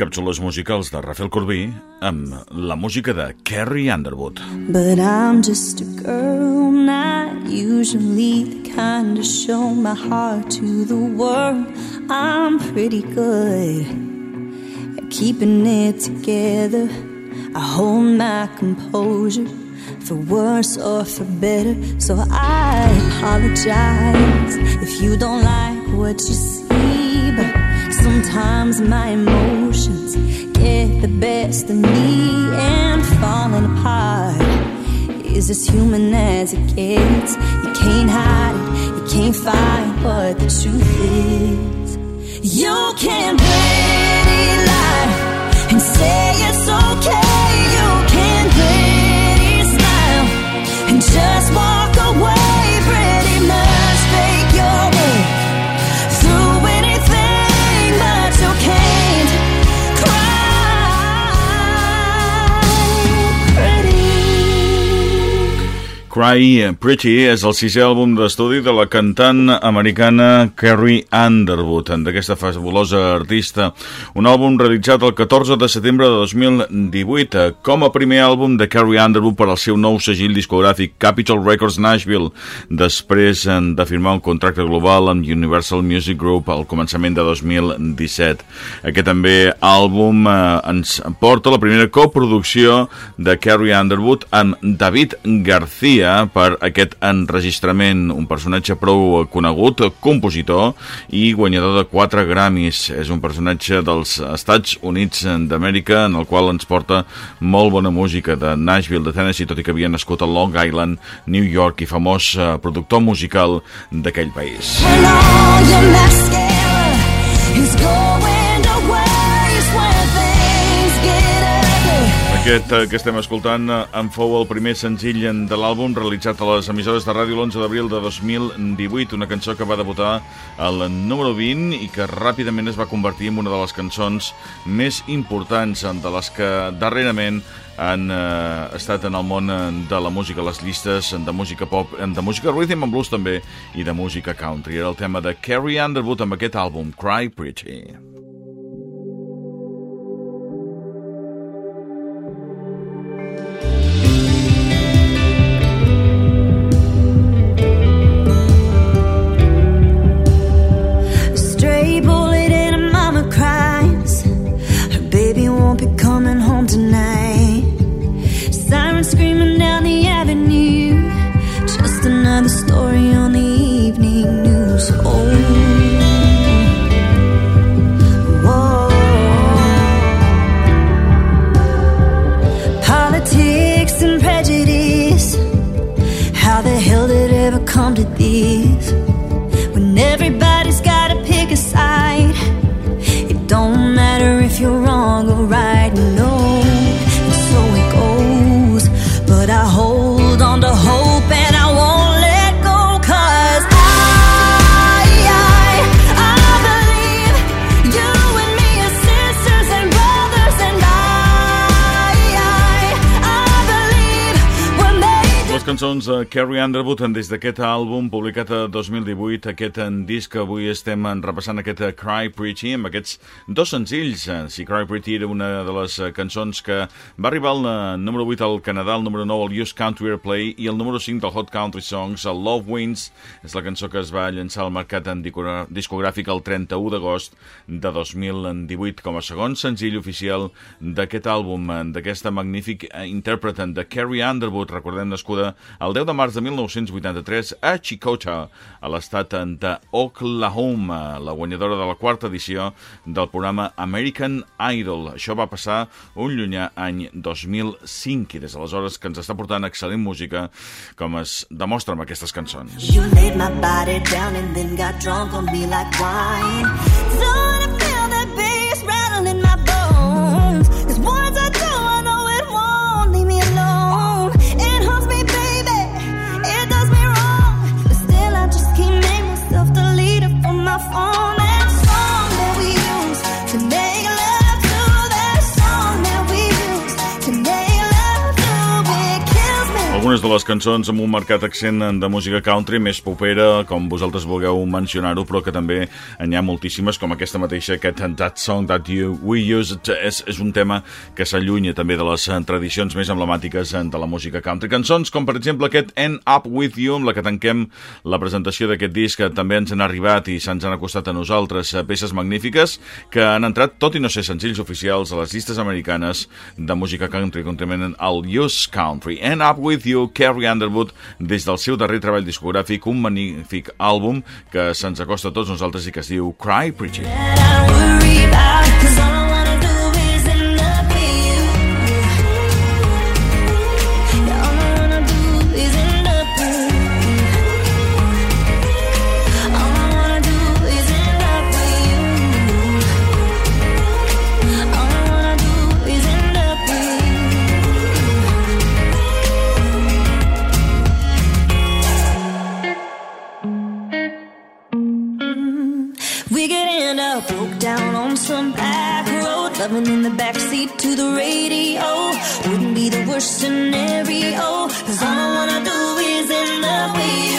càpsules musicals de Rafael Corbí amb la música de Carrie Underwood. But I'm just a girl, not usually the kind to show my heart to the world. I'm pretty good at keeping it together. I hold my composure for worse or for better. So I apologize if you don't like what you see, sometimes my emotions get the best of me and falling apart is as human as it gets. You can't hide it, you can't fight what the truth is. You can pretty lie and say it's okay. You can Cry Pretty és el sisè àlbum d'estudi de la cantant americana Carrie Underwood, d'aquesta fabulosa artista. Un àlbum realitzat el 14 de setembre de 2018 com a primer àlbum de Carrie Underwood per al seu nou segell discogràfic Capitol Records Nashville, després de firmar un contracte global amb Universal Music Group al començament de 2017. Aquest també àlbum eh, ens porta la primera coproducció de Carrie Underwood amb David García per aquest enregistrament, un personatge prou conegut, compositor i guanyador de 4 Grammys. És un personatge dels Estats Units d'Amèrica en el qual ens porta molt bona música de Nashville, de Tennessee, tot i que havia nascut a Long Island, New York i famós eh, productor musical d'aquell país. When Aquest eh, que estem escoltant eh, en fou el primer senzill de l'àlbum realitzat a les emissores de ràdio l'11 d'abril de 2018, una cançó que va debutar al número 20 i que ràpidament es va convertir en una de les cançons més importants, de les que darrerament han eh, estat en el món eh, de la música, les llistes de música pop, de música rhythm and blues també, i de música country. Era el tema de Carrie Underwood amb aquest àlbum, Cry Pretty. Cançons de Carrie Underwood des d'aquest àlbum publicat a 2018, aquest en disc que avui estem repassant aquest eh, Cry Pretty amb aquests dos senzills. Eh, Si Cry Pretty era una de les eh, cançons que va arribar al eh, número 8 al Canadà, el número 9 al US Country Airplay i el número 5 del Hot Country Songs, el Love Wins, és la cançó que es va llançar al mercat en discogràfic el 31 d'agost de 2018 com a segon senzill oficial d'aquest àlbum, eh, d'aquesta magnífic eh, intèrpret de Carrie Underwood, recordem nascuda el 10 de març de 1983 a Chicota, a l'estat d'Oklahoma, la guanyadora de la quarta edició del programa American Idol. Això va passar un llunyà any 2005 i des d'aleshores que ens està portant excel·lent música com es demostra amb aquestes cançons. You laid my body down and then got drunk on me like wine. Don't algunes de les cançons amb un marcat accent de música country, més popera, com vosaltres vulgueu mencionar-ho, però que també n'hi ha moltíssimes, com aquesta mateixa, aquest That Song That You We Use, és, és un tema que s'allunya també de les tradicions més emblemàtiques de la música country. Cançons com, per exemple, aquest End Up With You, amb la que tanquem la presentació d'aquest disc, que també ens han arribat i se'ns han acostat a nosaltres, peces magnífiques que han entrat, tot i no ser senzills oficials, a les llistes americanes de música country, concretament al Use Country. End Up With You, Carrie Underwood, des del seu darrer treball discogràfic, un magnífic àlbum que se'ns acosta a tots nosaltres i que es diu Cry Preaching. Loving in the backseat to the radio wouldn't be the worst scenario. Cause all I wanna do is end up with